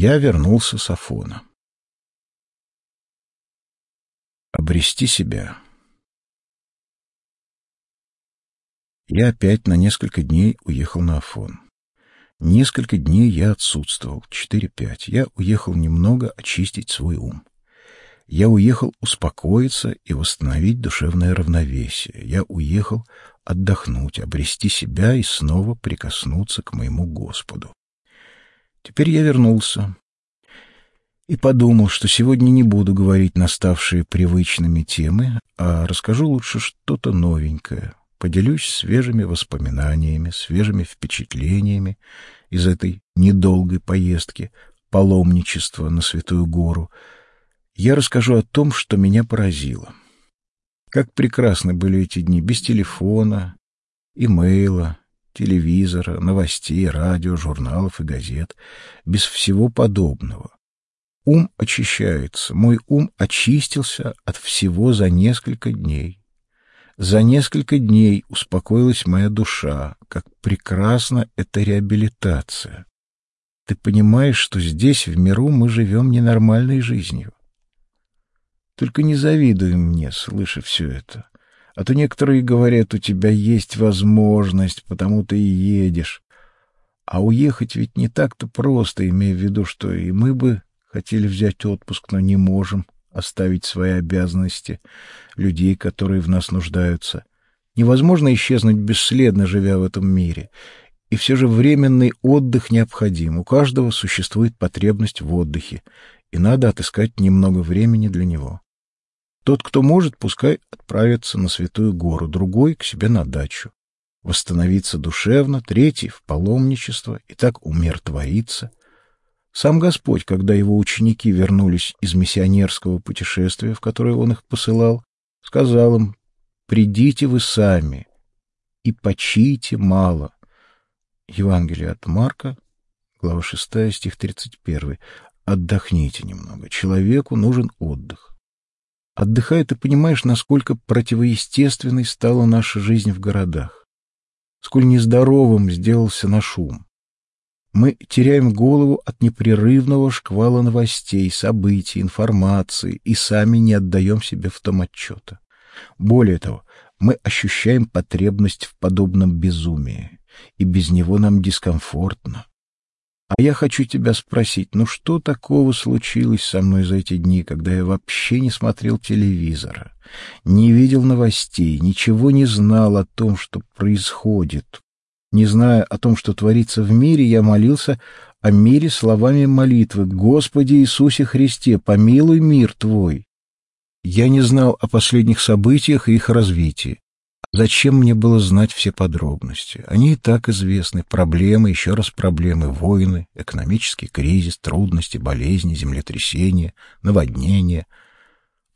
Я вернулся с Афона. Обрести себя. Я опять на несколько дней уехал на Афон. Несколько дней я отсутствовал, четыре-пять. Я уехал немного очистить свой ум. Я уехал успокоиться и восстановить душевное равновесие. Я уехал отдохнуть, обрести себя и снова прикоснуться к моему Господу. Теперь я вернулся и подумал, что сегодня не буду говорить наставшие привычными темы, а расскажу лучше что-то новенькое, поделюсь свежими воспоминаниями, свежими впечатлениями из этой недолгой поездки, паломничества на Святую Гору. Я расскажу о том, что меня поразило. Как прекрасны были эти дни без телефона, имейла, телевизора, новостей, радио, журналов и газет, без всего подобного. Ум очищается, мой ум очистился от всего за несколько дней. За несколько дней успокоилась моя душа, как прекрасна эта реабилитация. Ты понимаешь, что здесь, в миру, мы живем ненормальной жизнью. Только не завидуй мне, слыша все это. А то некоторые говорят, у тебя есть возможность, потому ты и едешь. А уехать ведь не так-то просто, имея в виду, что и мы бы хотели взять отпуск, но не можем оставить свои обязанности, людей, которые в нас нуждаются. Невозможно исчезнуть бесследно, живя в этом мире. И все же временный отдых необходим. У каждого существует потребность в отдыхе, и надо отыскать немного времени для него. Тот, кто может, пускай отправится на Святую Гору, другой — к себе на дачу. Восстановиться душевно, третий — в паломничество, и так умиротвориться. Сам Господь, когда его ученики вернулись из миссионерского путешествия, в которое он их посылал, сказал им, «Придите вы сами и почите мало». Евангелие от Марка, глава 6, стих 31. «Отдохните немного. Человеку нужен отдых». Отдыхая, ты понимаешь, насколько противоестественной стала наша жизнь в городах, сколь нездоровым сделался наш ум. Мы теряем голову от непрерывного шквала новостей, событий, информации и сами не отдаем себе в том отчета. Более того, мы ощущаем потребность в подобном безумии, и без него нам дискомфортно. А я хочу тебя спросить, ну что такого случилось со мной за эти дни, когда я вообще не смотрел телевизора, не видел новостей, ничего не знал о том, что происходит? Не зная о том, что творится в мире, я молился о мире словами молитвы «Господи Иисусе Христе, помилуй мир Твой». Я не знал о последних событиях и их развитии. Зачем мне было знать все подробности? Они и так известны. Проблемы, еще раз проблемы, войны, экономический кризис, трудности, болезни, землетрясения, наводнения.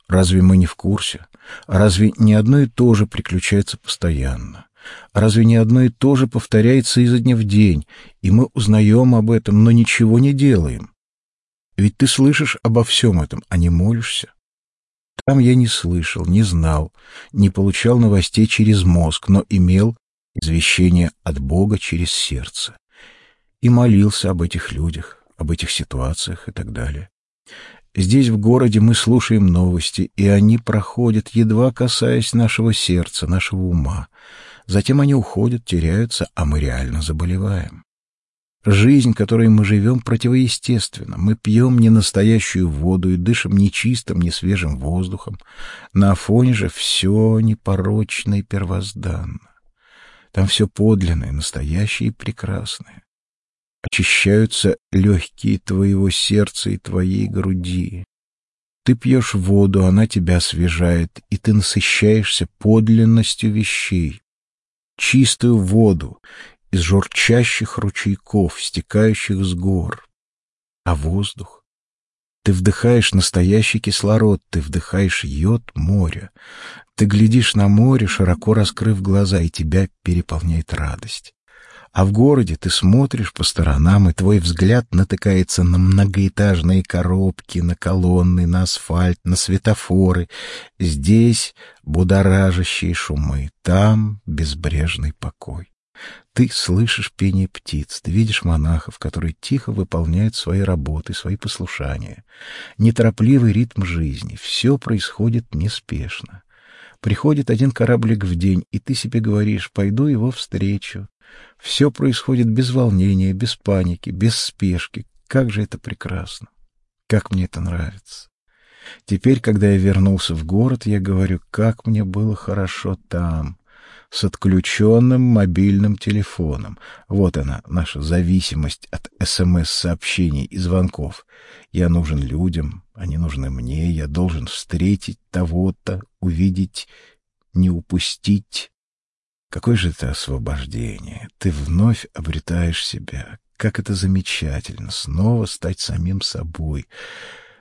Разве мы не в курсе? Разве не одно и то же приключается постоянно? Разве не одно и то же повторяется изо дня в день, и мы узнаем об этом, но ничего не делаем? Ведь ты слышишь обо всем этом, а не молишься. Там я не слышал, не знал, не получал новостей через мозг, но имел извещение от Бога через сердце. И молился об этих людях, об этих ситуациях и так далее. Здесь, в городе, мы слушаем новости, и они проходят, едва касаясь нашего сердца, нашего ума. Затем они уходят, теряются, а мы реально заболеваем. Жизнь, которой мы живем, противоестественна. Мы пьем не настоящую воду и дышим не чистым, не свежим воздухом. На фоне же все непорочно и первозданно. Там все подлинное, настоящее и прекрасное. Очищаются легкие твоего сердца и твоей груди. Ты пьешь воду, она тебя освежает, и ты насыщаешься подлинностью вещей. Чистую воду, из журчащих ручейков, стекающих с гор. А воздух? Ты вдыхаешь настоящий кислород, ты вдыхаешь йод моря. Ты глядишь на море, широко раскрыв глаза, и тебя переполняет радость. А в городе ты смотришь по сторонам, и твой взгляд натыкается на многоэтажные коробки, на колонны, на асфальт, на светофоры. Здесь будоражащие шумы, там безбрежный покой. Ты слышишь пение птиц, ты видишь монахов, которые тихо выполняют свои работы, свои послушания. Неторопливый ритм жизни. Все происходит неспешно. Приходит один кораблик в день, и ты себе говоришь, пойду его встречу. Все происходит без волнения, без паники, без спешки. Как же это прекрасно! Как мне это нравится! Теперь, когда я вернулся в город, я говорю, как мне было хорошо там, с отключенным мобильным телефоном. Вот она, наша зависимость от СМС-сообщений и звонков. Я нужен людям, они нужны мне, я должен встретить того-то, увидеть, не упустить. Какое же это освобождение! Ты вновь обретаешь себя. Как это замечательно, снова стать самим собой,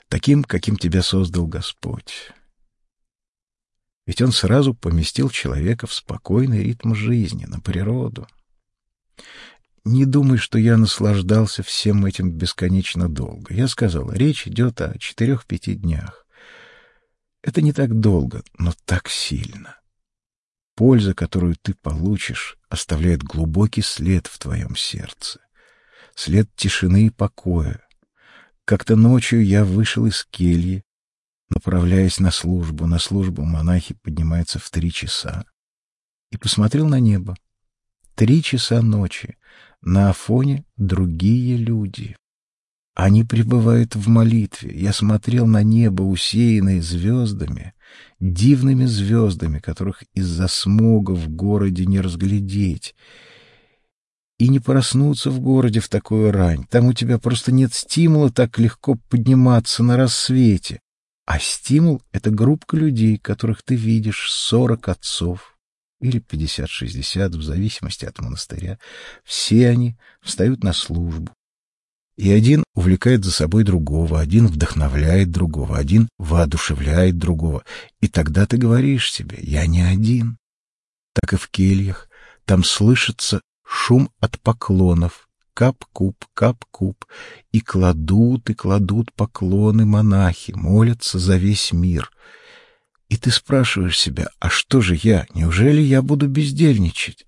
таким, каким тебя создал Господь. Ведь он сразу поместил человека в спокойный ритм жизни, на природу. Не думай, что я наслаждался всем этим бесконечно долго. Я сказал, речь идет о четырех-пяти днях. Это не так долго, но так сильно. Польза, которую ты получишь, оставляет глубокий след в твоем сердце. След тишины и покоя. Как-то ночью я вышел из кельи, направляясь на службу. На службу монахи поднимаются в три часа. И посмотрел на небо. Три часа ночи. На Афоне другие люди. Они пребывают в молитве. Я смотрел на небо, усеянное звездами, дивными звездами, которых из-за смога в городе не разглядеть. И не проснуться в городе в такую рань. Там у тебя просто нет стимула так легко подниматься на рассвете. А стимул — это группа людей, которых ты видишь, сорок отцов или пятьдесят-шестьдесят, в зависимости от монастыря. Все они встают на службу. И один увлекает за собой другого, один вдохновляет другого, один воодушевляет другого. И тогда ты говоришь себе «я не один». Так и в кельях. Там слышится шум от поклонов, кап-куп, кап-куп, и кладут и кладут поклоны монахи, молятся за весь мир. И ты спрашиваешь себя, а что же я, неужели я буду бездельничать?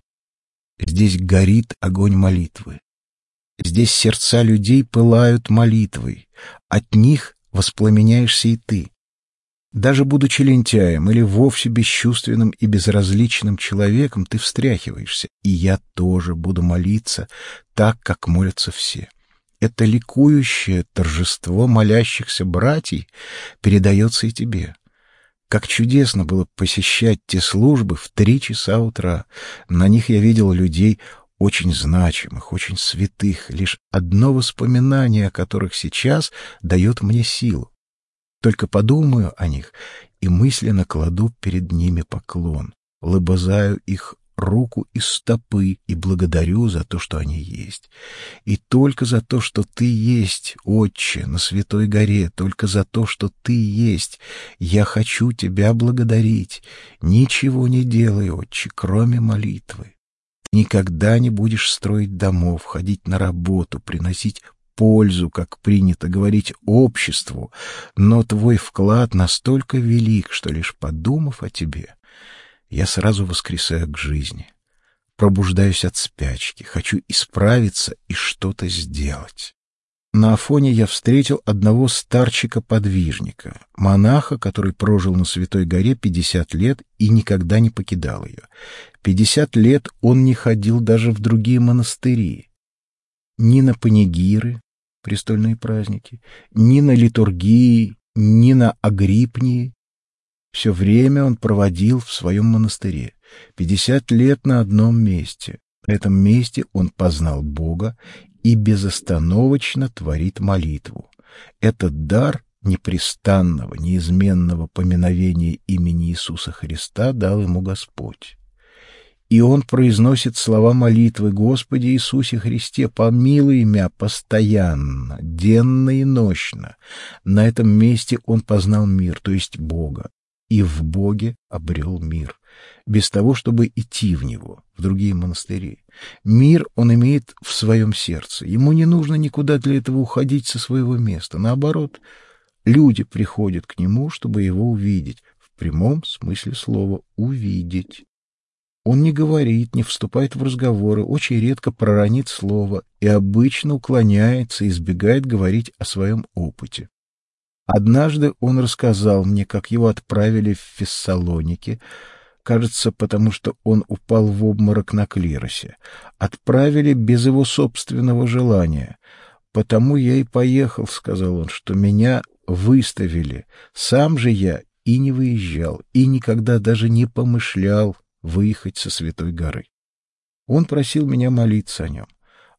Здесь горит огонь молитвы. Здесь сердца людей пылают молитвой. От них воспламеняешься и ты. Даже будучи лентяем или вовсе бесчувственным и безразличным человеком, ты встряхиваешься, и я тоже буду молиться так, как молятся все. Это ликующее торжество молящихся братьев передается и тебе. Как чудесно было посещать те службы в три часа утра. На них я видел людей очень значимых, очень святых, лишь одно воспоминание о которых сейчас дает мне силу. Только подумаю о них и мысленно кладу перед ними поклон, лобызаю их руку и стопы и благодарю за то, что они есть. И только за то, что ты есть, Отче, на Святой горе, только за то, что ты есть, я хочу тебя благодарить. Ничего не делай, Отче, кроме молитвы. Никогда не будешь строить домов, ходить на работу, приносить пользу, как принято говорить, обществу, но твой вклад настолько велик, что лишь подумав о тебе, я сразу воскресаю к жизни, пробуждаюсь от спячки, хочу исправиться и что-то сделать. На Афоне я встретил одного старчика-подвижника, монаха, который прожил на Святой горе пятьдесят лет и никогда не покидал ее. Пятьдесят лет он не ходил даже в другие монастыри ни на панигиры, престольные праздники, ни на литургии, ни на агрипнии. Все время он проводил в своем монастыре, пятьдесят лет на одном месте. На этом месте он познал Бога и безостановочно творит молитву. Этот дар непрестанного, неизменного поминовения имени Иисуса Христа дал ему Господь и он произносит слова молитвы «Господи Иисусе Христе, помилуй меня постоянно, денно и нощно». На этом месте он познал мир, то есть Бога, и в Боге обрел мир, без того, чтобы идти в него, в другие монастыри. Мир он имеет в своем сердце. Ему не нужно никуда для этого уходить со своего места. Наоборот, люди приходят к нему, чтобы его увидеть, в прямом смысле слова «увидеть». Он не говорит, не вступает в разговоры, очень редко проронит слово и обычно уклоняется, избегает говорить о своем опыте. Однажды он рассказал мне, как его отправили в Фессалоники, кажется, потому что он упал в обморок на клиросе. Отправили без его собственного желания. «Потому я и поехал», — сказал он, — «что меня выставили. Сам же я и не выезжал, и никогда даже не помышлял выехать со Святой горы. Он просил меня молиться о нем.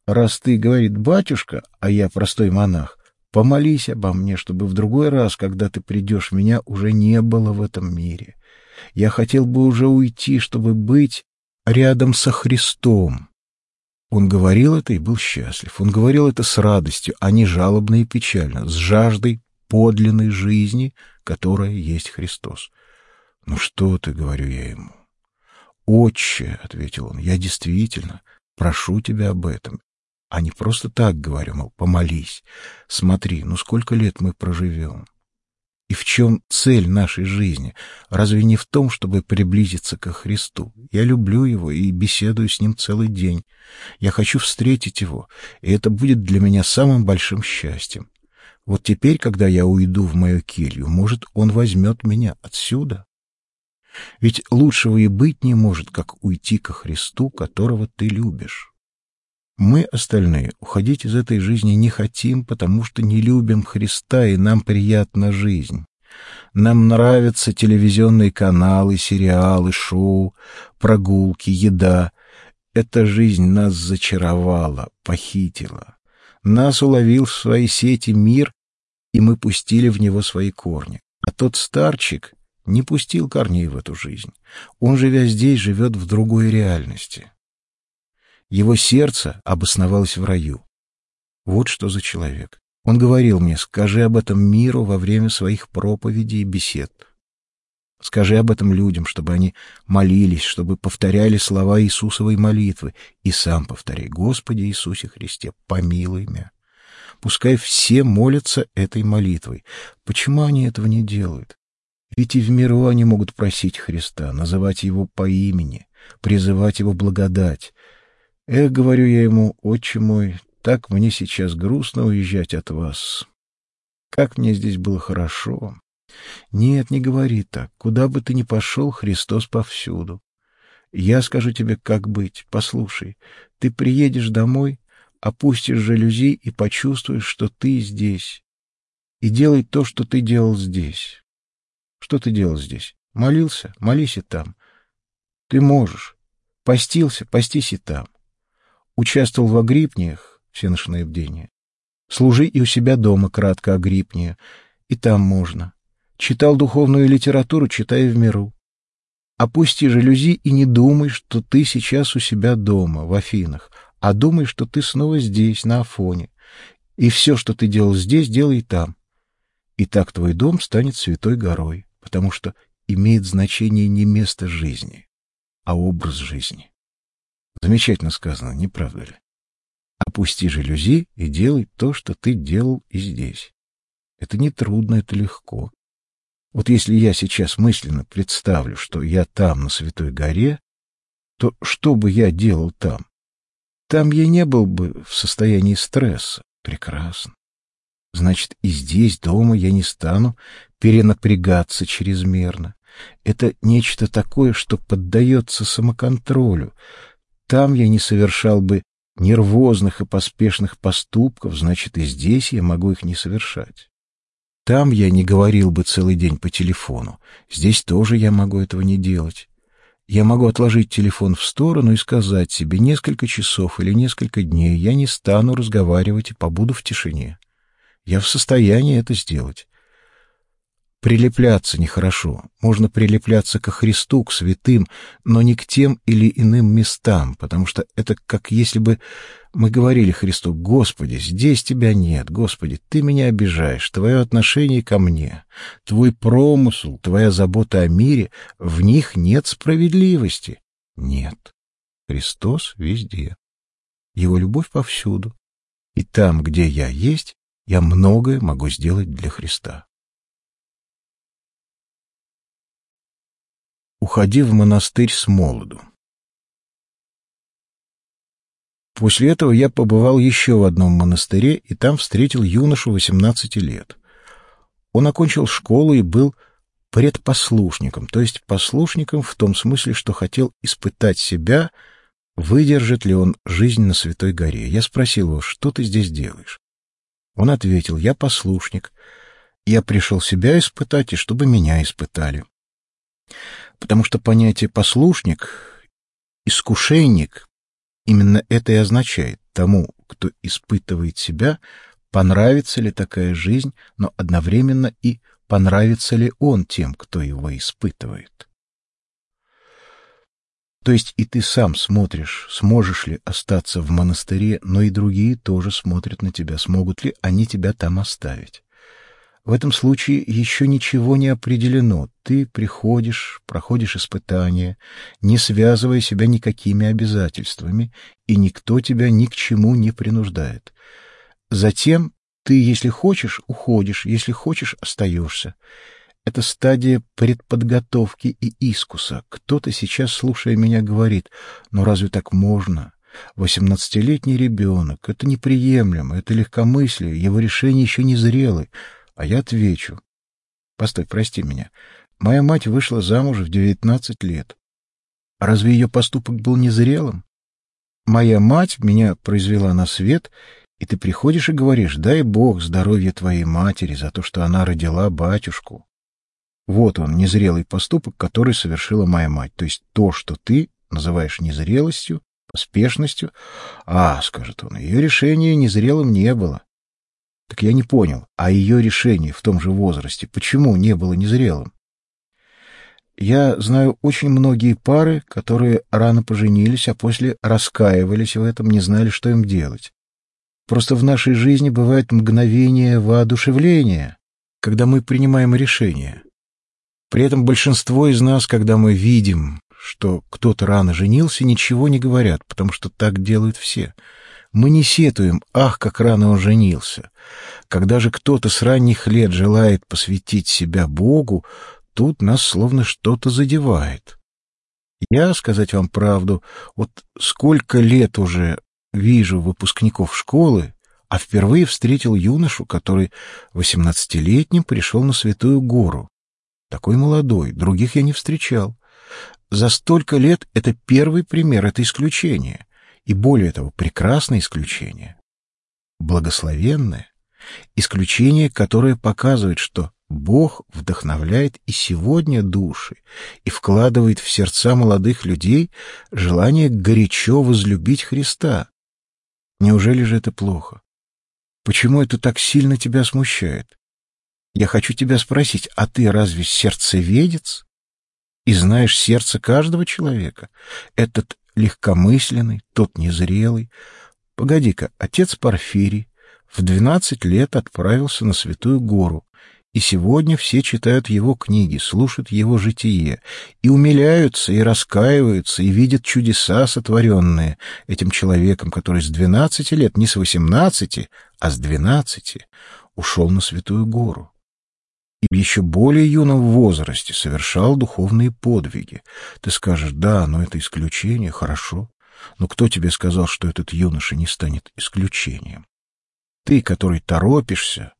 Раз ты, говорит, батюшка, а я простой монах, помолись обо мне, чтобы в другой раз, когда ты придешь, меня уже не было в этом мире. Я хотел бы уже уйти, чтобы быть рядом со Христом. Он говорил это и был счастлив. Он говорил это с радостью, а не жалобно и печально, с жаждой подлинной жизни, которая есть Христос. «Ну что ты?» — говорю я ему. «Отче», — ответил он, — «я действительно прошу тебя об этом, а не просто так говорю, мол, помолись. Смотри, ну сколько лет мы проживем? И в чем цель нашей жизни? Разве не в том, чтобы приблизиться ко Христу? Я люблю Его и беседую с Ним целый день. Я хочу встретить Его, и это будет для меня самым большим счастьем. Вот теперь, когда я уйду в мою келью, может, Он возьмет меня отсюда? Ведь лучшего и быть не может, как уйти ко Христу, которого ты любишь. Мы, остальные, уходить из этой жизни не хотим, потому что не любим Христа, и нам приятна жизнь. Нам нравятся телевизионные каналы, сериалы, шоу, прогулки, еда. Эта жизнь нас зачаровала, похитила. Нас уловил в свои сети мир, и мы пустили в него свои корни. А тот старчик не пустил корней в эту жизнь. Он, живя здесь, живет в другой реальности. Его сердце обосновалось в раю. Вот что за человек. Он говорил мне, скажи об этом миру во время своих проповедей и бесед. Скажи об этом людям, чтобы они молились, чтобы повторяли слова Иисусовой молитвы, и сам повторяй, Господи Иисусе Христе, помилуй меня. Пускай все молятся этой молитвой. Почему они этого не делают? Ведь и в миру они могут просить Христа, называть Его по имени, призывать Его благодать. Эх, говорю я ему, отче мой, так мне сейчас грустно уезжать от вас. Как мне здесь было хорошо. Нет, не говори так. Куда бы ты ни пошел, Христос повсюду. Я скажу тебе, как быть. Послушай, ты приедешь домой, опустишь жалюзи и почувствуешь, что ты здесь. И делай то, что ты делал здесь. Что ты делал здесь? Молился? Молись и там. Ты можешь. Постился? Постись и там. Участвовал в агрипниях, всеношное бдение. Служи и у себя дома кратко агрипния, и там можно. Читал духовную литературу, читай в миру. Опусти жалюзи и не думай, что ты сейчас у себя дома, в Афинах, а думай, что ты снова здесь, на Афоне. И все, что ты делал здесь, делай там. И так твой дом станет святой горой потому что имеет значение не место жизни, а образ жизни. Замечательно сказано, не правда ли? Опусти жалюзи и делай то, что ты делал и здесь. Это не трудно, это легко. Вот если я сейчас мысленно представлю, что я там, на Святой горе, то что бы я делал там? Там я не был бы в состоянии стресса. Прекрасно. Значит, и здесь, дома, я не стану перенапрягаться чрезмерно. Это нечто такое, что поддается самоконтролю. Там я не совершал бы нервозных и поспешных поступков, значит, и здесь я могу их не совершать. Там я не говорил бы целый день по телефону. Здесь тоже я могу этого не делать. Я могу отложить телефон в сторону и сказать себе несколько часов или несколько дней я не стану разговаривать и побуду в тишине. Я в состоянии это сделать. Прилепляться нехорошо. Можно прилепляться ко Христу, к святым, но не к тем или иным местам, потому что это как если бы мы говорили Христу, «Господи, здесь тебя нет, Господи, ты меня обижаешь, твое отношение ко мне, твой промысл, твоя забота о мире, в них нет справедливости». Нет. Христос везде. Его любовь повсюду. И там, где я есть, я многое могу сделать для Христа. Уходи в монастырь с молоду. После этого я побывал еще в одном монастыре и там встретил юношу 18 лет. Он окончил школу и был предпослушником, то есть послушником в том смысле, что хотел испытать себя, выдержит ли он жизнь на Святой горе. Я спросил его, что ты здесь делаешь? Он ответил, я послушник. Я пришел себя испытать, и чтобы меня испытали. Потому что понятие «послушник», «искушенник» именно это и означает тому, кто испытывает себя, понравится ли такая жизнь, но одновременно и понравится ли он тем, кто его испытывает. То есть и ты сам смотришь, сможешь ли остаться в монастыре, но и другие тоже смотрят на тебя, смогут ли они тебя там оставить. В этом случае еще ничего не определено. Ты приходишь, проходишь испытания, не связывая себя никакими обязательствами, и никто тебя ни к чему не принуждает. Затем ты, если хочешь, уходишь, если хочешь, остаешься. Это стадия предподготовки и искуса. Кто-то сейчас, слушая меня, говорит, ну разве так можно? Восемнадцатилетний ребенок, это неприемлемо, это легкомыслие, его решение еще не зрелы. А я отвечу. Постой, прости меня. Моя мать вышла замуж в девятнадцать лет. Разве ее поступок был незрелым? Моя мать меня произвела на свет, и ты приходишь и говоришь, дай Бог здоровья твоей матери за то, что она родила батюшку. Вот он, незрелый поступок, который совершила моя мать. То есть то, что ты называешь незрелостью, поспешностью. А, скажет он, ее решение незрелым не было. Так я не понял, а ее решение в том же возрасте почему не было незрелым? Я знаю очень многие пары, которые рано поженились, а после раскаивались в этом, не знали, что им делать. Просто в нашей жизни бывает мгновение воодушевления, когда мы принимаем решение. При этом большинство из нас, когда мы видим, что кто-то рано женился, ничего не говорят, потому что так делают все. Мы не сетуем, ах, как рано он женился. Когда же кто-то с ранних лет желает посвятить себя Богу, тут нас словно что-то задевает. Я, сказать вам правду, вот сколько лет уже вижу выпускников школы, а впервые встретил юношу, который восемнадцатилетним пришел на Святую Гору. Такой молодой, других я не встречал. За столько лет это первый пример, это исключение. И более того, прекрасное исключение. Благословенное. Исключение, которое показывает, что Бог вдохновляет и сегодня души и вкладывает в сердца молодых людей желание горячо возлюбить Христа, Неужели же это плохо? Почему это так сильно тебя смущает? Я хочу тебя спросить, а ты разве сердцеведец? И знаешь сердце каждого человека? Этот легкомысленный, тот незрелый. Погоди-ка, отец Порфирий в двенадцать лет отправился на Святую Гору и сегодня все читают его книги, слушают его житие, и умиляются, и раскаиваются, и видят чудеса, сотворенные этим человеком, который с двенадцати лет, не с восемнадцати, а с двенадцати, ушел на Святую Гору. И еще более юном возрасте совершал духовные подвиги. Ты скажешь, да, но это исключение, хорошо. Но кто тебе сказал, что этот юноша не станет исключением? Ты, который торопишься,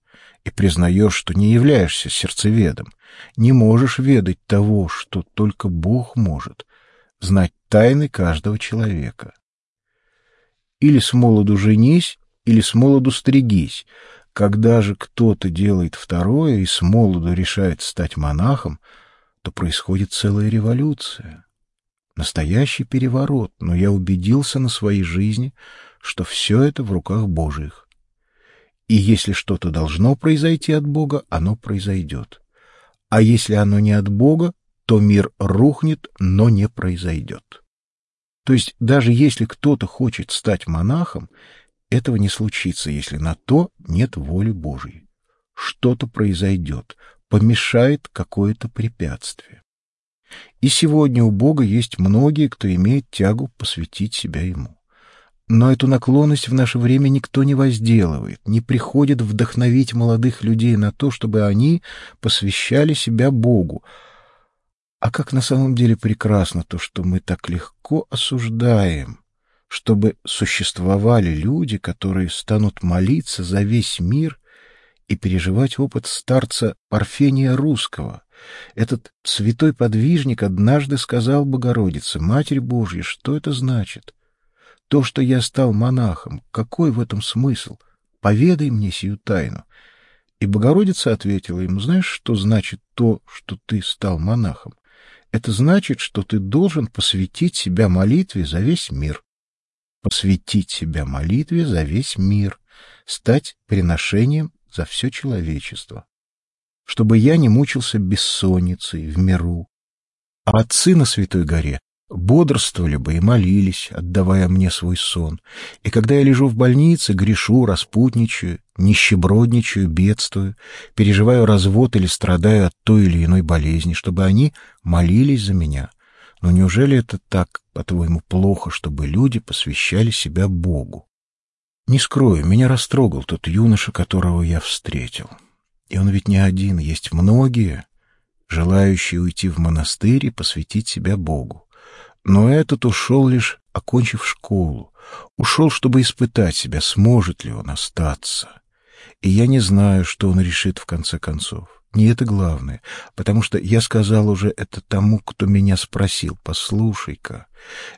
и признаешь, что не являешься сердцеведом, не можешь ведать того, что только Бог может, знать тайны каждого человека. Или с молоду женись, или с молоду стригись. Когда же кто-то делает второе и с молоду решает стать монахом, то происходит целая революция. Настоящий переворот, но я убедился на своей жизни, что все это в руках Божьих. И если что-то должно произойти от Бога, оно произойдет. А если оно не от Бога, то мир рухнет, но не произойдет. То есть даже если кто-то хочет стать монахом, этого не случится, если на то нет воли Божьей. Что-то произойдет, помешает какое-то препятствие. И сегодня у Бога есть многие, кто имеет тягу посвятить себя Ему. Но эту наклонность в наше время никто не возделывает, не приходит вдохновить молодых людей на то, чтобы они посвящали себя Богу. А как на самом деле прекрасно то, что мы так легко осуждаем, чтобы существовали люди, которые станут молиться за весь мир и переживать опыт старца Парфения Русского. Этот святой подвижник однажды сказал Богородице, «Матерь Божья, что это значит? То, что я стал монахом, какой в этом смысл? Поведай мне сию тайну». И Богородица ответила ему, «Знаешь, что значит то, что ты стал монахом? Это значит, что ты должен посвятить себя молитве за весь мир. Посвятить себя молитве за весь мир, стать приношением за все человечество. Чтобы я не мучился бессонницей в миру. А отцы на Святой горе бодрствовали бы и молились, отдавая мне свой сон. И когда я лежу в больнице, грешу, распутничаю, нищебродничаю, бедствую, переживаю развод или страдаю от той или иной болезни, чтобы они молились за меня. Но неужели это так, по-твоему, плохо, чтобы люди посвящали себя Богу? Не скрою, меня растрогал тот юноша, которого я встретил. И он ведь не один, есть многие, желающие уйти в монастырь и посвятить себя Богу. Но этот ушел лишь окончив школу, ушел, чтобы испытать себя, сможет ли он остаться. И я не знаю, что он решит в конце концов. Не это главное, потому что я сказал уже это тому, кто меня спросил. Послушай-ка,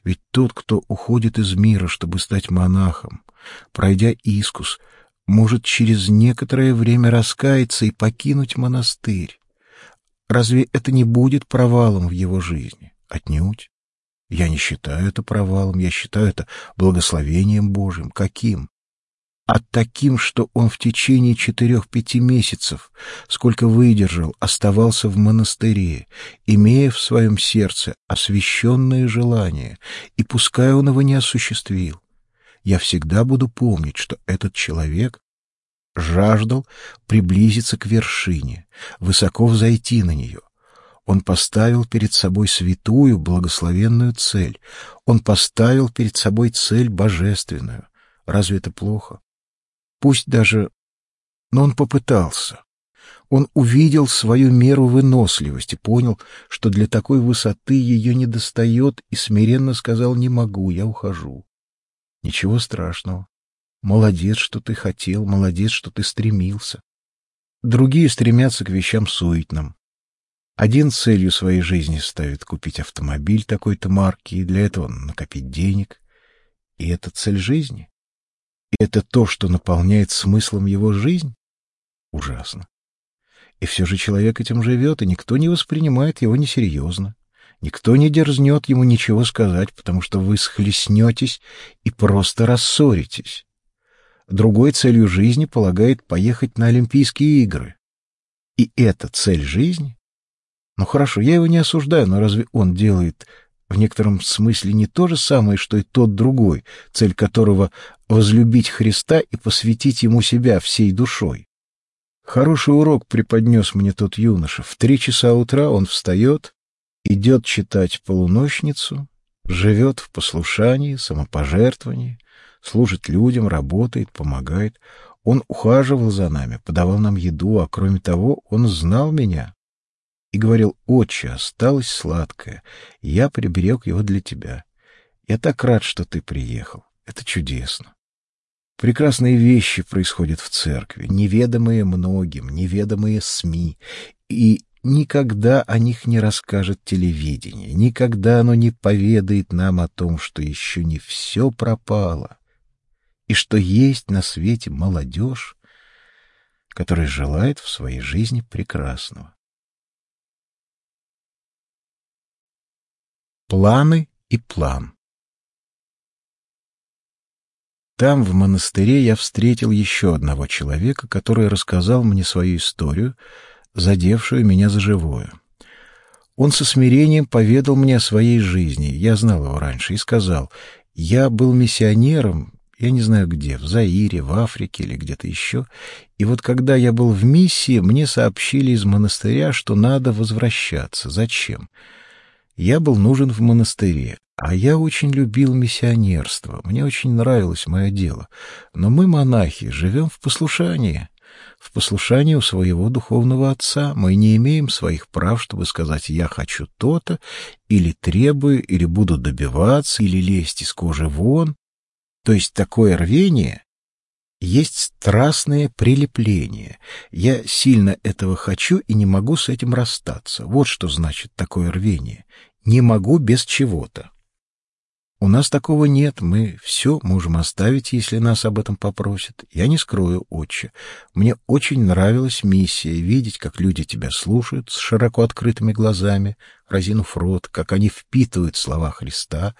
ведь тот, кто уходит из мира, чтобы стать монахом, пройдя искус, может через некоторое время раскаяться и покинуть монастырь. Разве это не будет провалом в его жизни? Отнюдь. Я не считаю это провалом, я считаю это благословением Божьим. Каким? А таким, что он в течение четырех-пяти месяцев, сколько выдержал, оставался в монастыре, имея в своем сердце освященное желание, и пускай он его не осуществил, я всегда буду помнить, что этот человек жаждал приблизиться к вершине, высоко взойти на нее. Он поставил перед собой святую, благословенную цель. Он поставил перед собой цель божественную. Разве это плохо? Пусть даже... Но он попытался. Он увидел свою меру выносливости, понял, что для такой высоты ее не достает, и смиренно сказал «не могу, я ухожу». Ничего страшного. Молодец, что ты хотел, молодец, что ты стремился. Другие стремятся к вещам суетным. Один целью своей жизни ставит купить автомобиль такой-то марки, и для этого накопить денег. И это цель жизни. И это то, что наполняет смыслом его жизнь? Ужасно. И все же человек этим живет, и никто не воспринимает его несерьезно. Никто не дерзнет ему ничего сказать, потому что вы схлестнетесь и просто рассоритесь. Другой целью жизни полагает поехать на Олимпийские игры. И это цель жизни? Ну хорошо, я его не осуждаю, но разве он делает в некотором смысле не то же самое, что и тот другой, цель которого — возлюбить Христа и посвятить Ему себя всей душой. Хороший урок преподнес мне тот юноша. В три часа утра он встает, идет читать полуночницу, живет в послушании, самопожертвовании, служит людям, работает, помогает. Он ухаживал за нами, подавал нам еду, а кроме того, он знал меня, и говорил, «Отче, осталось сладкое, я приберег его для тебя. Я так рад, что ты приехал. Это чудесно». Прекрасные вещи происходят в церкви, неведомые многим, неведомые СМИ, и никогда о них не расскажет телевидение, никогда оно не поведает нам о том, что еще не все пропало, и что есть на свете молодежь, которая желает в своей жизни прекрасного. Планы и план. Там, в монастыре, я встретил еще одного человека, который рассказал мне свою историю, задевшую меня за живое. Он со смирением поведал мне о своей жизни, я знал его раньше, и сказал, «Я был миссионером, я не знаю где, в Заире, в Африке или где-то еще, и вот когда я был в миссии, мне сообщили из монастыря, что надо возвращаться. Зачем?» Я был нужен в монастыре, а я очень любил миссионерство, мне очень нравилось мое дело. Но мы, монахи, живем в послушании. в послушании у своего духовного отца. Мы не имеем своих прав, чтобы сказать «я хочу то-то», или «требую», или «буду добиваться», или «лезть из кожи вон». То есть такое рвение есть страстное прилепление. Я сильно этого хочу и не могу с этим расстаться. Вот что значит такое рвение. Не могу без чего-то. У нас такого нет, мы все можем оставить, если нас об этом попросят. Я не скрою, отче. Мне очень нравилась миссия, видеть, как люди тебя слушают с широко открытыми глазами, разинув рот, как они впитывают слова Христа,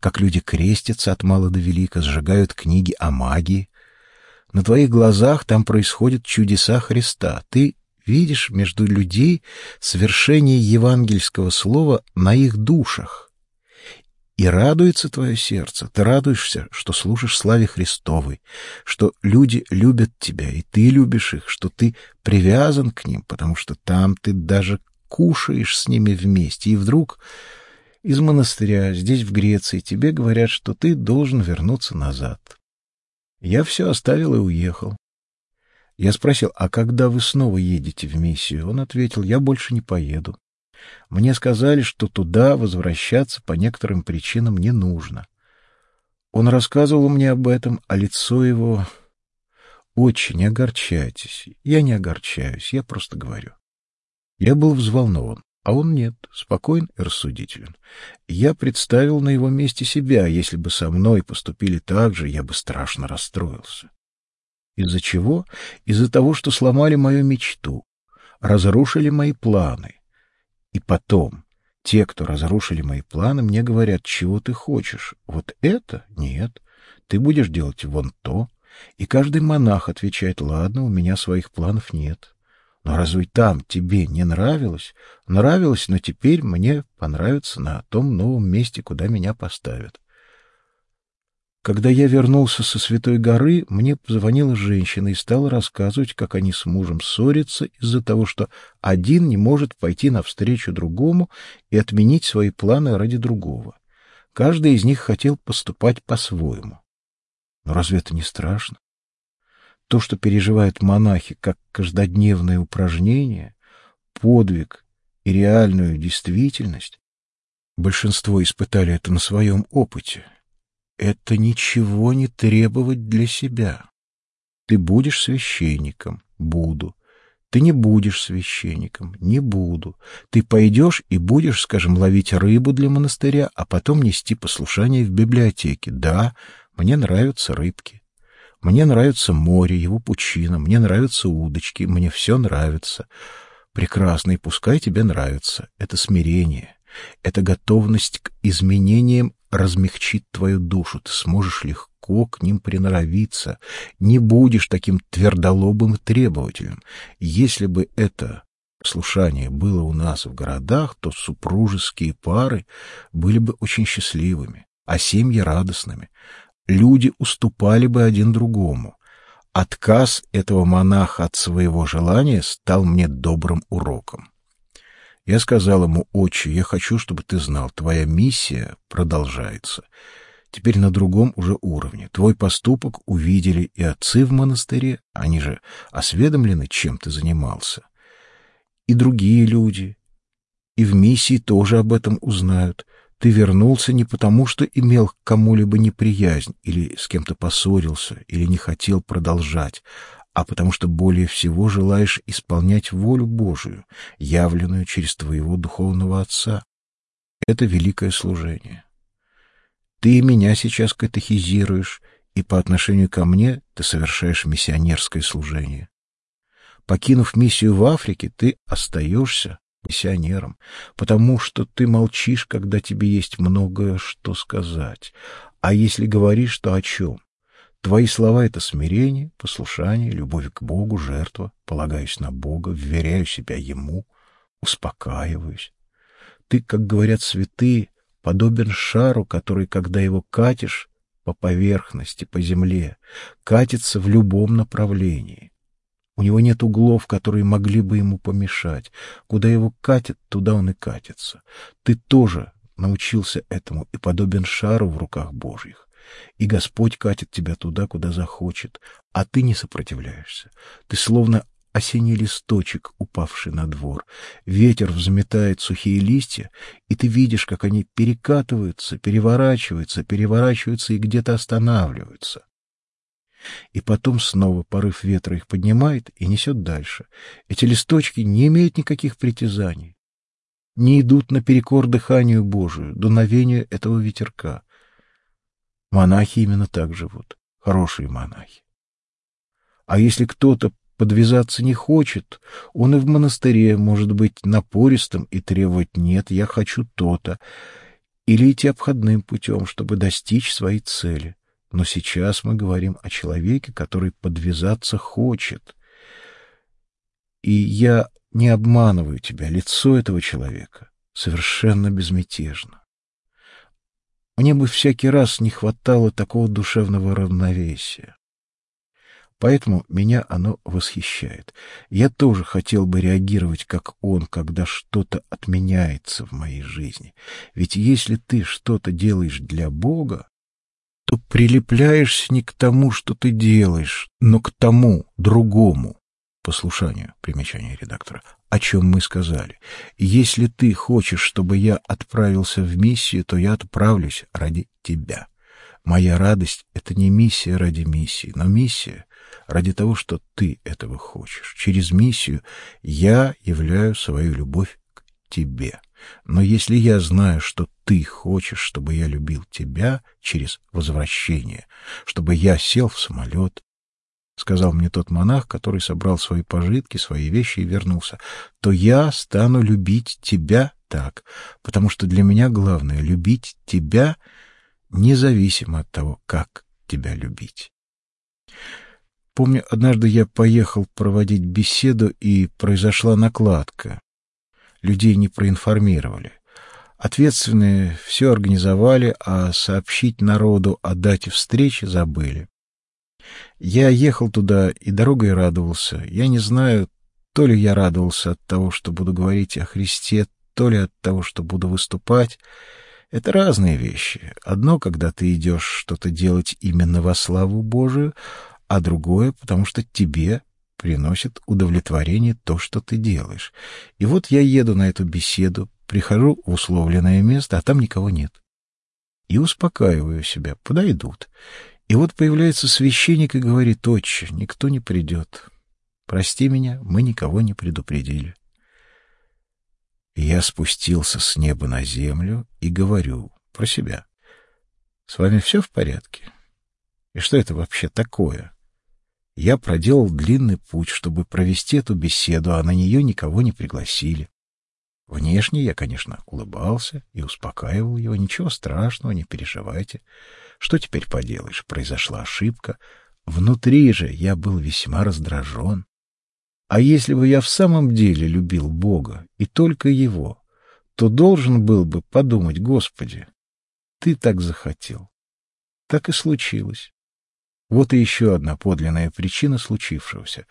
как люди крестятся от мала до велика, сжигают книги о магии. На твоих глазах там происходят чудеса Христа. Ты видишь между людей совершение евангельского слова на их душах. И радуется твое сердце, ты радуешься, что служишь славе Христовой, что люди любят тебя, и ты любишь их, что ты привязан к ним, потому что там ты даже кушаешь с ними вместе, и вдруг из монастыря здесь, в Греции, тебе говорят, что ты должен вернуться назад. Я все оставил и уехал. Я спросил, а когда вы снова едете в миссию? Он ответил, я больше не поеду. Мне сказали, что туда возвращаться по некоторым причинам не нужно. Он рассказывал мне об этом, а лицо его... Очень огорчайтесь. Я не огорчаюсь, я просто говорю. Я был взволнован. А он нет, спокоен и рассудителен. Я представил на его месте себя, если бы со мной поступили так же, я бы страшно расстроился. Из-за чего? Из-за того, что сломали мою мечту, разрушили мои планы. И потом, те, кто разрушили мои планы, мне говорят, чего ты хочешь. Вот это? Нет. Ты будешь делать вон то. И каждый монах отвечает, ладно, у меня своих планов нет. Но разве там тебе не нравилось? Нравилось, но теперь мне понравится на том новом месте, куда меня поставят. Когда я вернулся со Святой горы, мне позвонила женщина и стала рассказывать, как они с мужем ссорятся из-за того, что один не может пойти навстречу другому и отменить свои планы ради другого. Каждый из них хотел поступать по-своему. Но разве это не страшно? То, что переживают монахи как каждодневное упражнение, подвиг и реальную действительность, большинство испытали это на своем опыте. Это ничего не требовать для себя. Ты будешь священником — буду. Ты не будешь священником — не буду. Ты пойдешь и будешь, скажем, ловить рыбу для монастыря, а потом нести послушание в библиотеке. Да, мне нравятся рыбки. Мне нравится море, его пучина, мне нравятся удочки, мне все нравится. Прекрасно, и пускай тебе нравится. Это смирение, это готовность к изменениям размягчит твою душу. Ты сможешь легко к ним приноровиться, не будешь таким твердолобым и требовательным. Если бы это слушание было у нас в городах, то супружеские пары были бы очень счастливыми, а семьи радостными люди уступали бы один другому. Отказ этого монаха от своего желания стал мне добрым уроком. Я сказал ему, отче, я хочу, чтобы ты знал, твоя миссия продолжается. Теперь на другом уже уровне. Твой поступок увидели и отцы в монастыре, они же осведомлены, чем ты занимался. И другие люди, и в миссии тоже об этом узнают. Ты вернулся не потому, что имел к кому-либо неприязнь, или с кем-то поссорился, или не хотел продолжать, а потому что более всего желаешь исполнять волю Божию, явленную через твоего духовного отца. Это великое служение. Ты меня сейчас катехизируешь, и по отношению ко мне ты совершаешь миссионерское служение. Покинув миссию в Африке, ты остаешься миссионером, потому что ты молчишь, когда тебе есть многое что сказать. А если говоришь, то о чем? Твои слова — это смирение, послушание, любовь к Богу, жертва, полагаюсь на Бога, вверяю себя Ему, успокаиваюсь. Ты, как говорят святые, подобен шару, который, когда его катишь по поверхности, по земле, катится в любом направлении. У него нет углов, которые могли бы ему помешать. Куда его катят, туда он и катится. Ты тоже научился этому и подобен шару в руках Божьих. и Господь катит тебя туда, куда захочет, а ты не сопротивляешься. Ты словно осенний листочек, упавший на двор. Ветер взметает сухие листья, и ты видишь, как они перекатываются, переворачиваются, переворачиваются и где-то останавливаются. И потом снова порыв ветра их поднимает и несет дальше. Эти листочки не имеют никаких притязаний, не идут наперекор дыханию Божию, дуновению этого ветерка. Монахи именно так живут, хорошие монахи. А если кто-то подвязаться не хочет, он и в монастыре может быть напористым и требовать «нет, я хочу то-то», или идти обходным путем, чтобы достичь своей цели. Но сейчас мы говорим о человеке, который подвязаться хочет. И я не обманываю тебя, лицо этого человека совершенно безмятежно. Мне бы всякий раз не хватало такого душевного равновесия. Поэтому меня оно восхищает. Я тоже хотел бы реагировать, как он, когда что-то отменяется в моей жизни. Ведь если ты что-то делаешь для Бога, то прилепляешься не к тому, что ты делаешь, но к тому, другому, послушанию, примечание редактора, о чем мы сказали. Если ты хочешь, чтобы я отправился в миссию, то я отправлюсь ради тебя. Моя радость — это не миссия ради миссии, но миссия ради того, что ты этого хочешь. Через миссию я являю свою любовь к тебе. Но если я знаю, что ты хочешь, чтобы я любил тебя через возвращение, чтобы я сел в самолет, — сказал мне тот монах, который собрал свои пожитки, свои вещи и вернулся, — то я стану любить тебя так, потому что для меня главное — любить тебя независимо от того, как тебя любить. Помню, однажды я поехал проводить беседу, и произошла накладка. Людей не проинформировали. Ответственные все организовали, а сообщить народу о дате встречи забыли. Я ехал туда и дорогой радовался. Я не знаю, то ли я радовался от того, что буду говорить о Христе, то ли от того, что буду выступать. Это разные вещи. Одно, когда ты идешь что-то делать именно во славу Божию, а другое, потому что тебе приносит удовлетворение то, что ты делаешь. И вот я еду на эту беседу, прихожу в условленное место, а там никого нет. И успокаиваю себя, подойдут. И вот появляется священник и говорит, «Отче, никто не придет. Прости меня, мы никого не предупредили». я спустился с неба на землю и говорю про себя. «С вами все в порядке? И что это вообще такое?» Я проделал длинный путь, чтобы провести эту беседу, а на нее никого не пригласили. Внешне я, конечно, улыбался и успокаивал его. Ничего страшного, не переживайте. Что теперь поделаешь? Произошла ошибка. Внутри же я был весьма раздражен. А если бы я в самом деле любил Бога и только Его, то должен был бы подумать, Господи, Ты так захотел. Так и случилось. Вот и еще одна подлинная причина случившегося.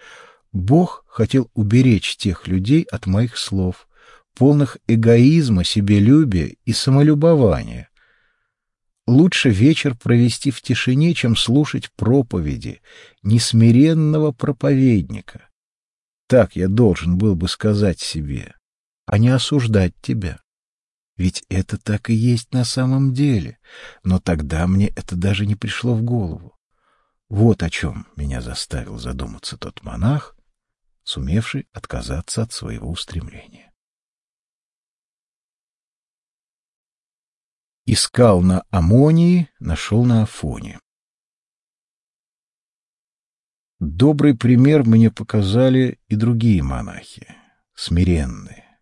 Бог хотел уберечь тех людей от моих слов, полных эгоизма, себелюбия и самолюбования. Лучше вечер провести в тишине, чем слушать проповеди несмиренного проповедника. Так я должен был бы сказать себе, а не осуждать тебя. Ведь это так и есть на самом деле, но тогда мне это даже не пришло в голову. Вот о чем меня заставил задуматься тот монах, сумевший отказаться от своего устремления. Искал на Амонии, нашел на Афоне. Добрый пример мне показали и другие монахи, смиренные.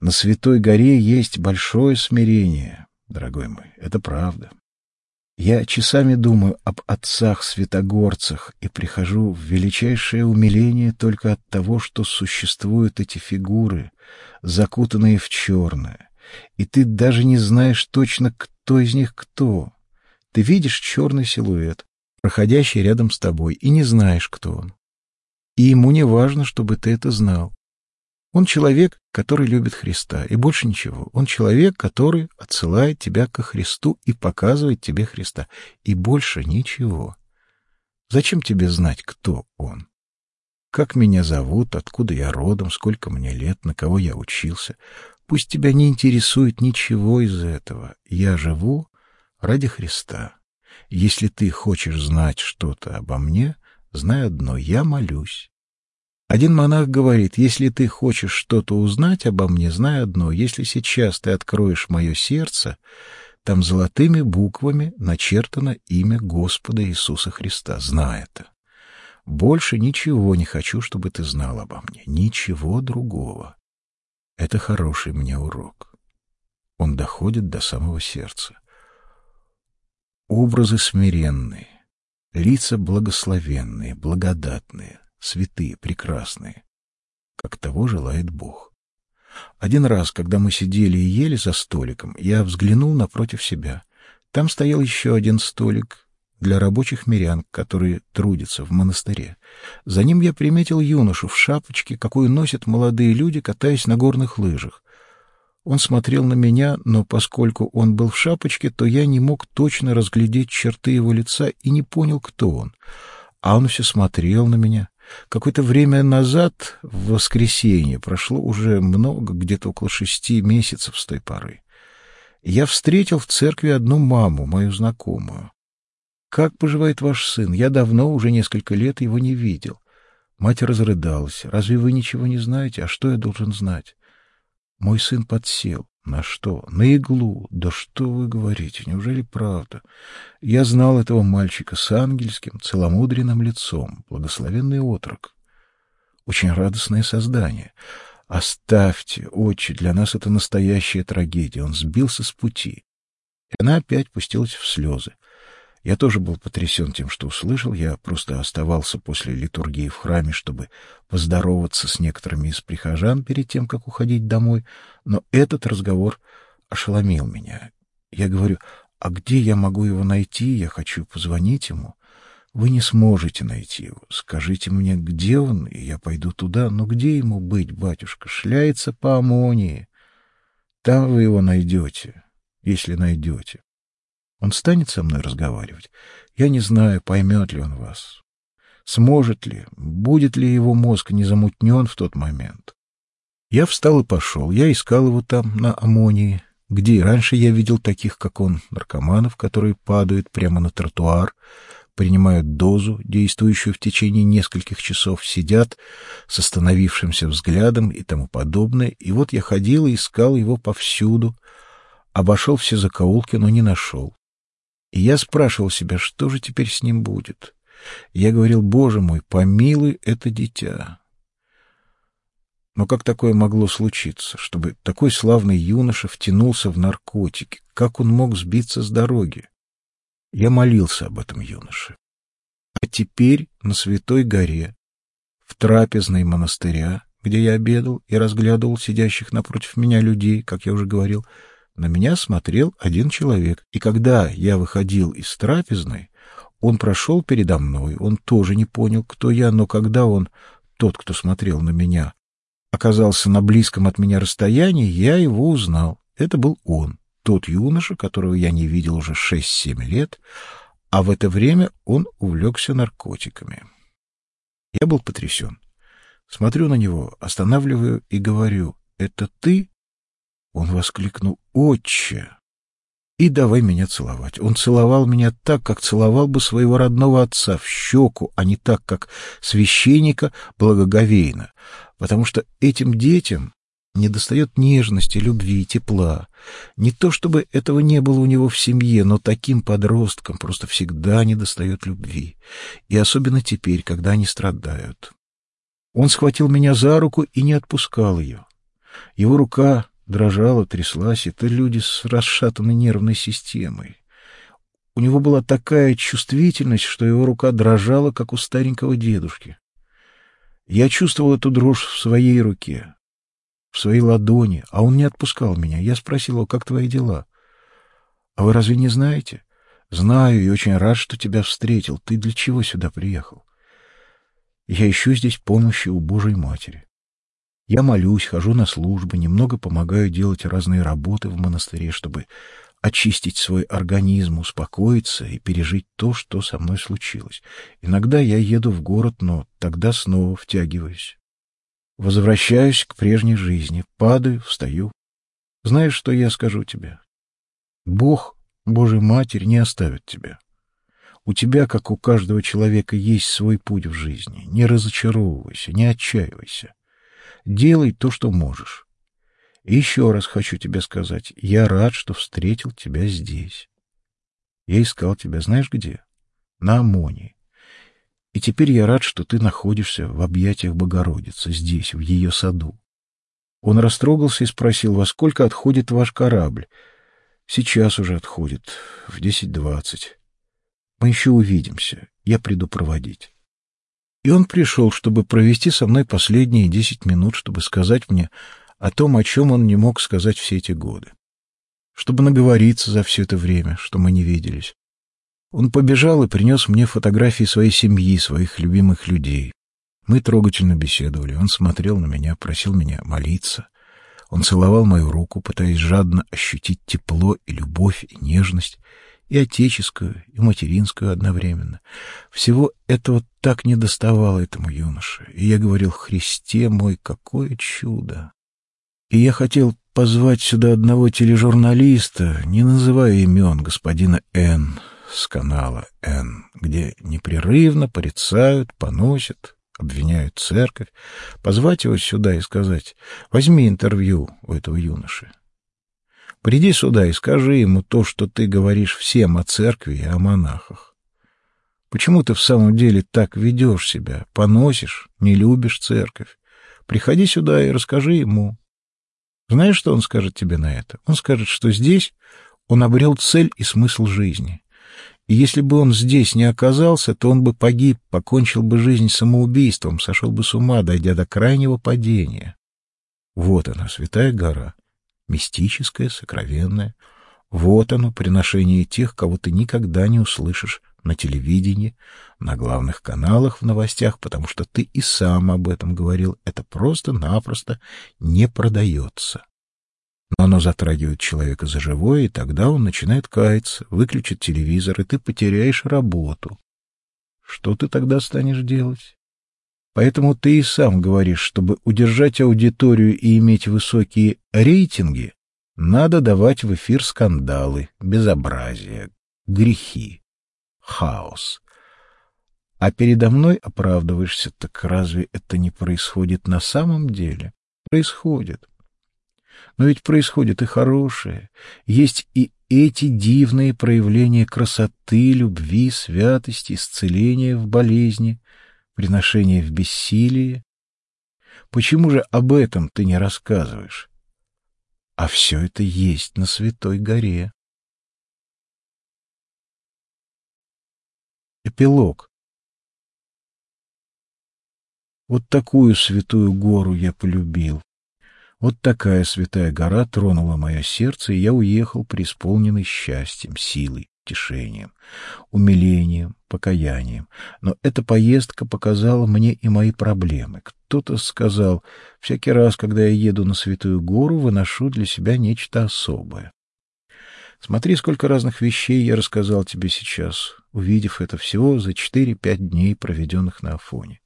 На Святой горе есть большое смирение, дорогой мой, это правда. Я часами думаю об отцах-святогорцах и прихожу в величайшее умиление только от того, что существуют эти фигуры, закутанные в черное, и ты даже не знаешь точно, кто из них кто. Ты видишь черный силуэт, проходящий рядом с тобой, и не знаешь, кто он. И ему не важно, чтобы ты это знал. Он человек, который любит Христа, и больше ничего. Он человек, который отсылает тебя ко Христу и показывает тебе Христа, и больше ничего. Зачем тебе знать, кто он? Как меня зовут, откуда я родом, сколько мне лет, на кого я учился? Пусть тебя не интересует ничего из этого. Я живу ради Христа. Если ты хочешь знать что-то обо мне, знай одно — я молюсь. Один монах говорит, если ты хочешь что-то узнать обо мне, знай одно, если сейчас ты откроешь мое сердце, там золотыми буквами начертано имя Господа Иисуса Христа. Знай это. Больше ничего не хочу, чтобы ты знал обо мне. Ничего другого. Это хороший мне урок. Он доходит до самого сердца. Образы смиренные, лица благословенные, благодатные, святые, прекрасные, как того желает Бог. Один раз, когда мы сидели и ели за столиком, я взглянул напротив себя. Там стоял еще один столик для рабочих мирян, которые трудятся в монастыре. За ним я приметил юношу в шапочке, какую носят молодые люди, катаясь на горных лыжах. Он смотрел на меня, но поскольку он был в шапочке, то я не мог точно разглядеть черты его лица и не понял, кто он. А он все смотрел на меня. Какое-то время назад, в воскресенье, прошло уже много, где-то около шести месяцев с той поры. Я встретил в церкви одну маму, мою знакомую. «Как поживает ваш сын? Я давно, уже несколько лет, его не видел». Мать разрыдалась. «Разве вы ничего не знаете? А что я должен знать?» Мой сын подсел. На что? На иглу. Да что вы говорите? Неужели правда? Я знал этого мальчика с ангельским, целомудренным лицом, благословенный отрок. Очень радостное создание. Оставьте, отче, для нас это настоящая трагедия. Он сбился с пути. И она опять пустилась в слезы. Я тоже был потрясен тем, что услышал. Я просто оставался после литургии в храме, чтобы поздороваться с некоторыми из прихожан перед тем, как уходить домой. Но этот разговор ошеломил меня. Я говорю, а где я могу его найти? Я хочу позвонить ему. Вы не сможете найти его. Скажите мне, где он, и я пойду туда. Но где ему быть, батюшка? Шляется по аммонии. Там вы его найдете, если найдете. Он станет со мной разговаривать? Я не знаю, поймет ли он вас. Сможет ли, будет ли его мозг не замутнен в тот момент. Я встал и пошел. Я искал его там, на аммонии, где раньше я видел таких, как он, наркоманов, которые падают прямо на тротуар, принимают дозу, действующую в течение нескольких часов, сидят с остановившимся взглядом и тому подобное. И вот я ходил и искал его повсюду, обошел все закоулки, но не нашел. И я спрашивал себя, что же теперь с ним будет. я говорил, Боже мой, помилуй это дитя. Но как такое могло случиться, чтобы такой славный юноша втянулся в наркотики? Как он мог сбиться с дороги? Я молился об этом юноше. А теперь на Святой горе, в трапезной монастыря, где я обедал и разглядывал сидящих напротив меня людей, как я уже говорил, — на меня смотрел один человек, и когда я выходил из трапезной, он прошел передо мной, он тоже не понял, кто я, но когда он, тот, кто смотрел на меня, оказался на близком от меня расстоянии, я его узнал. Это был он, тот юноша, которого я не видел уже шесть-семь лет, а в это время он увлекся наркотиками. Я был потрясен. Смотрю на него, останавливаю и говорю, «Это ты?» Он воскликнул «Отче!» и давай меня целовать. Он целовал меня так, как целовал бы своего родного отца в щеку, а не так, как священника благоговейно, потому что этим детям недостает нежности, любви, тепла. Не то чтобы этого не было у него в семье, но таким подросткам просто всегда недостает любви, и особенно теперь, когда они страдают. Он схватил меня за руку и не отпускал ее. Его рука дрожала, тряслась. Это люди с расшатанной нервной системой. У него была такая чувствительность, что его рука дрожала, как у старенького дедушки. Я чувствовал эту дрожь в своей руке, в своей ладони, а он не отпускал меня. Я спросил его, как твои дела? — А вы разве не знаете? — Знаю и очень рад, что тебя встретил. Ты для чего сюда приехал? — Я ищу здесь помощи у Божьей Матери. Я молюсь, хожу на службы, немного помогаю делать разные работы в монастыре, чтобы очистить свой организм, успокоиться и пережить то, что со мной случилось. Иногда я еду в город, но тогда снова втягиваюсь. Возвращаюсь к прежней жизни, падаю, встаю. Знаешь, что я скажу тебе? Бог, Божья Матерь, не оставит тебя. У тебя, как у каждого человека, есть свой путь в жизни. Не разочаровывайся, не отчаивайся. Делай то, что можешь. И еще раз хочу тебе сказать, я рад, что встретил тебя здесь. Я искал тебя, знаешь где? На Амонии. И теперь я рад, что ты находишься в объятиях Богородицы, здесь, в ее саду. Он растрогался и спросил, во сколько отходит ваш корабль. Сейчас уже отходит, в десять двадцать. Мы еще увидимся, я приду проводить. И он пришел, чтобы провести со мной последние десять минут, чтобы сказать мне о том, о чем он не мог сказать все эти годы. Чтобы наговориться за все это время, что мы не виделись. Он побежал и принес мне фотографии своей семьи, своих любимых людей. Мы трогательно беседовали. Он смотрел на меня, просил меня молиться. Он целовал мою руку, пытаясь жадно ощутить тепло и любовь, и нежность, и отеческую, и материнскую одновременно. Всего этого так не доставало этому юноше. И я говорил, Христе мой, какое чудо! И я хотел позвать сюда одного тележурналиста, не называя имен господина Н с канала Н, где непрерывно порицают, поносят, обвиняют церковь, позвать его сюда и сказать, возьми интервью у этого юноши. Приди сюда и скажи ему то, что ты говоришь всем о церкви и о монахах. Почему ты в самом деле так ведешь себя, поносишь, не любишь церковь? Приходи сюда и расскажи ему. Знаешь, что он скажет тебе на это? Он скажет, что здесь он обрел цель и смысл жизни. И если бы он здесь не оказался, то он бы погиб, покончил бы жизнь самоубийством, сошел бы с ума, дойдя до крайнего падения. Вот она, святая гора, мистическая, сокровенная. Вот оно, приношение тех, кого ты никогда не услышишь на телевидении, на главных каналах в новостях, потому что ты и сам об этом говорил. Это просто-напросто не продается. Но оно затрагивает человека за живое, и тогда он начинает каяться, выключит телевизор, и ты потеряешь работу. Что ты тогда станешь делать? Поэтому ты и сам говоришь, чтобы удержать аудиторию и иметь высокие рейтинги, надо давать в эфир скандалы, безобразие, грехи, хаос. А передо мной оправдываешься, так разве это не происходит на самом деле? Происходит. Но ведь происходит и хорошее. Есть и эти дивные проявления красоты, любви, святости, исцеления в болезни, приношения в бессилии. Почему же об этом ты не рассказываешь? А все это есть на Святой горе. Эпилог. Вот такую святую гору я полюбил. Вот такая святая гора тронула мое сердце, и я уехал преисполненный счастьем, силой, утешением, умилением, покаянием. Но эта поездка показала мне и мои проблемы. Кто-то сказал, всякий раз, когда я еду на Святую Гору, выношу для себя нечто особое. Смотри, сколько разных вещей я рассказал тебе сейчас, увидев это всего за четыре-пять дней, проведенных на Афоне.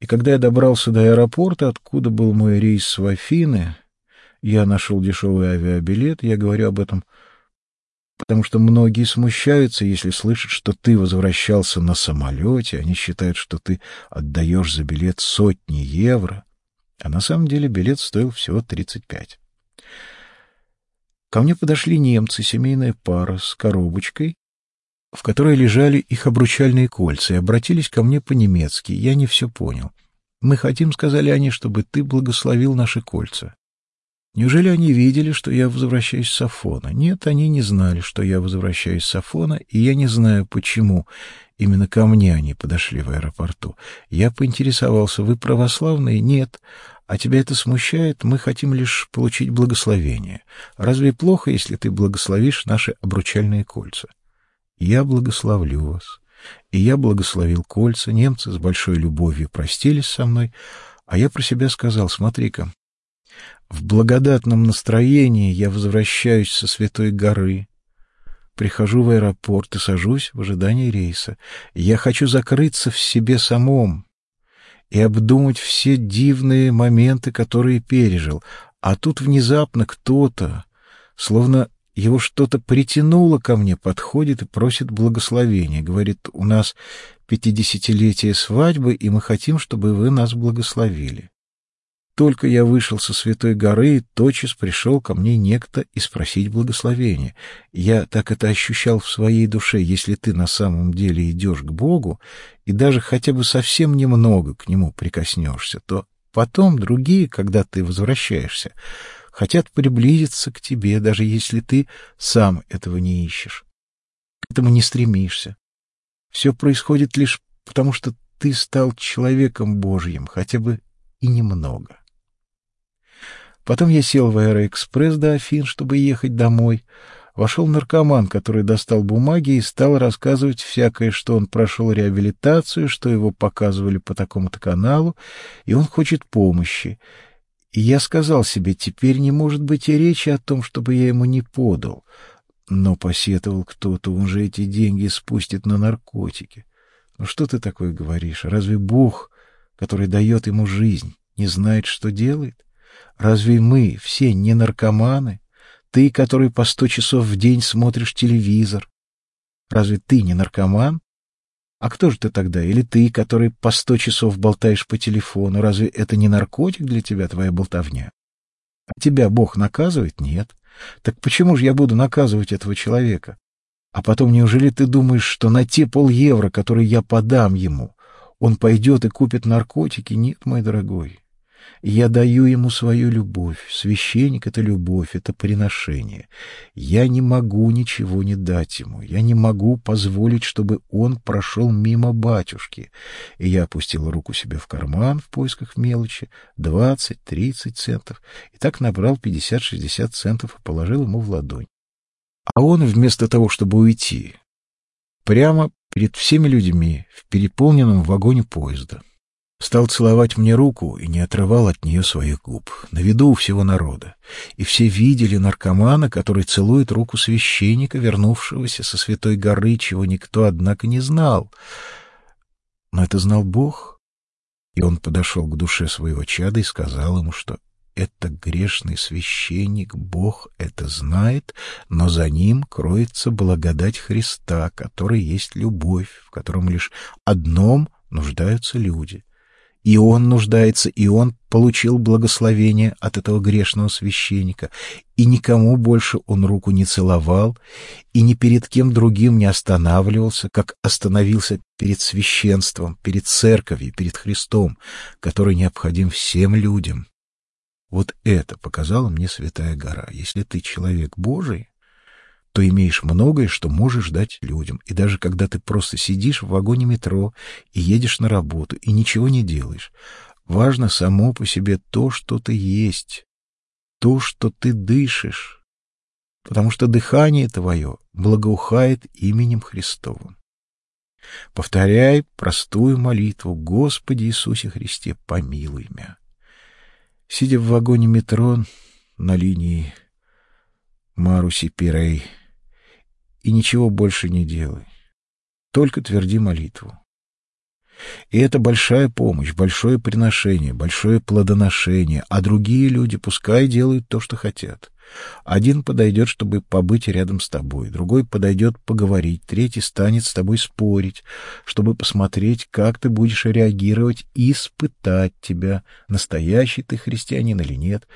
И когда я добрался до аэропорта, откуда был мой рейс в Афины, я нашел дешевый авиабилет, я говорю об этом, потому что многие смущаются, если слышат, что ты возвращался на самолете, они считают, что ты отдаешь за билет сотни евро, а на самом деле билет стоил всего 35. Ко мне подошли немцы, семейная пара с коробочкой, в которой лежали их обручальные кольца, и обратились ко мне по-немецки. Я не все понял. «Мы хотим, — сказали они, — чтобы ты благословил наши кольца». Неужели они видели, что я возвращаюсь с Афона? Нет, они не знали, что я возвращаюсь с Афона, и я не знаю, почему именно ко мне они подошли в аэропорту. Я поинтересовался, вы православные? Нет. А тебя это смущает? Мы хотим лишь получить благословение. Разве плохо, если ты благословишь наши обручальные кольца? Я благословлю вас. И я благословил кольца. Немцы с большой любовью простились со мной, А я про себя сказал, смотри-ка, в благодатном настроении я возвращаюсь со Святой горы, прихожу в аэропорт и сажусь в ожидании рейса. Я хочу закрыться в себе самом и обдумать все дивные моменты, которые пережил. А тут внезапно кто-то, словно его что-то притянуло ко мне, подходит и просит благословения. Говорит, у нас пятидесятилетие свадьбы, и мы хотим, чтобы вы нас благословили. Только я вышел со Святой горы, тотчас пришел ко мне некто и спросить благословения. Я так это ощущал в своей душе. Если ты на самом деле идешь к Богу и даже хотя бы совсем немного к Нему прикоснешься, то потом другие, когда ты возвращаешься, хотят приблизиться к тебе, даже если ты сам этого не ищешь. К этому не стремишься. Все происходит лишь потому, что ты стал человеком Божьим, хотя бы и немного. Потом я сел в аэроэкспресс до Афин, чтобы ехать домой. Вошел наркоман, который достал бумаги и стал рассказывать всякое, что он прошел реабилитацию, что его показывали по такому-то каналу, и он хочет помощи. И я сказал себе, теперь не может быть и речи о том, чтобы я ему не подал. Но посетовал кто-то, он же эти деньги спустит на наркотики. Ну что ты такое говоришь? Разве Бог, который дает ему жизнь, не знает, что делает? Разве мы все не наркоманы? Ты, который по сто часов в день смотришь телевизор. Разве ты не наркоман? А кто же ты тогда? Или ты, который по сто часов болтаешь по телефону? Разве это не наркотик для тебя, твоя болтовня? А тебя Бог наказывает? Нет. Так почему же я буду наказывать этого человека? А потом, неужели ты думаешь, что на те полевро, которые я подам ему, он пойдет и купит наркотики? Нет, мой дорогой. Я даю ему свою любовь. Священник — это любовь, это приношение. Я не могу ничего не дать ему. Я не могу позволить, чтобы он прошел мимо батюшки. И я опустил руку себе в карман в поисках мелочи, двадцать, тридцать центов, и так набрал пятьдесят-шестьдесят центов и положил ему в ладонь. А он, вместо того, чтобы уйти, прямо перед всеми людьми в переполненном вагоне поезда, Стал целовать мне руку и не отрывал от нее своих губ, на виду у всего народа. И все видели наркомана, который целует руку священника, вернувшегося со Святой горы, чего никто, однако, не знал. Но это знал Бог. И он подошел к душе своего чада и сказал ему, что это грешный священник, Бог это знает, но за ним кроется благодать Христа, который есть любовь, в котором лишь одном нуждаются люди — и он нуждается, и он получил благословение от этого грешного священника, и никому больше он руку не целовал, и ни перед кем другим не останавливался, как остановился перед священством, перед церковью, перед Христом, который необходим всем людям. Вот это показала мне Святая Гора. Если ты человек Божий, то имеешь многое, что можешь дать людям. И даже когда ты просто сидишь в вагоне метро и едешь на работу, и ничего не делаешь, важно само по себе то, что ты есть, то, что ты дышишь, потому что дыхание твое благоухает именем Христовым. Повторяй простую молитву «Господи Иисусе Христе, помилуй меня». Сидя в вагоне метро на линии Маруси-Пирей, и ничего больше не делай. Только тверди молитву. И это большая помощь, большое приношение, большое плодоношение, а другие люди пускай делают то, что хотят. Один подойдет, чтобы побыть рядом с тобой, другой подойдет поговорить, третий станет с тобой спорить, чтобы посмотреть, как ты будешь реагировать и испытать тебя, настоящий ты христианин или нет.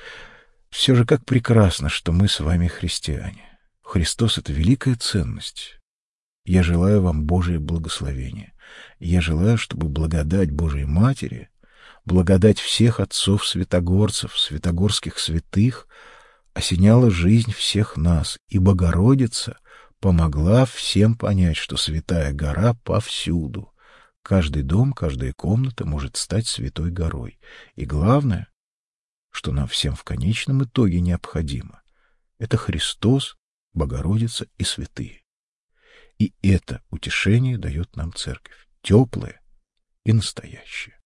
Все же как прекрасно, что мы с вами христиане. Христос — это великая ценность. Я желаю вам Божие благословение. Я желаю, чтобы благодать Божией Матери, благодать всех отцов-святогорцев, святогорских святых осеняла жизнь всех нас, и Богородица помогла всем понять, что Святая Гора повсюду. Каждый дом, каждая комната может стать Святой Горой. И главное, что нам всем в конечном итоге необходимо, это Христос, Богородица и святые. И это утешение дает нам церковь, теплое и настоящее.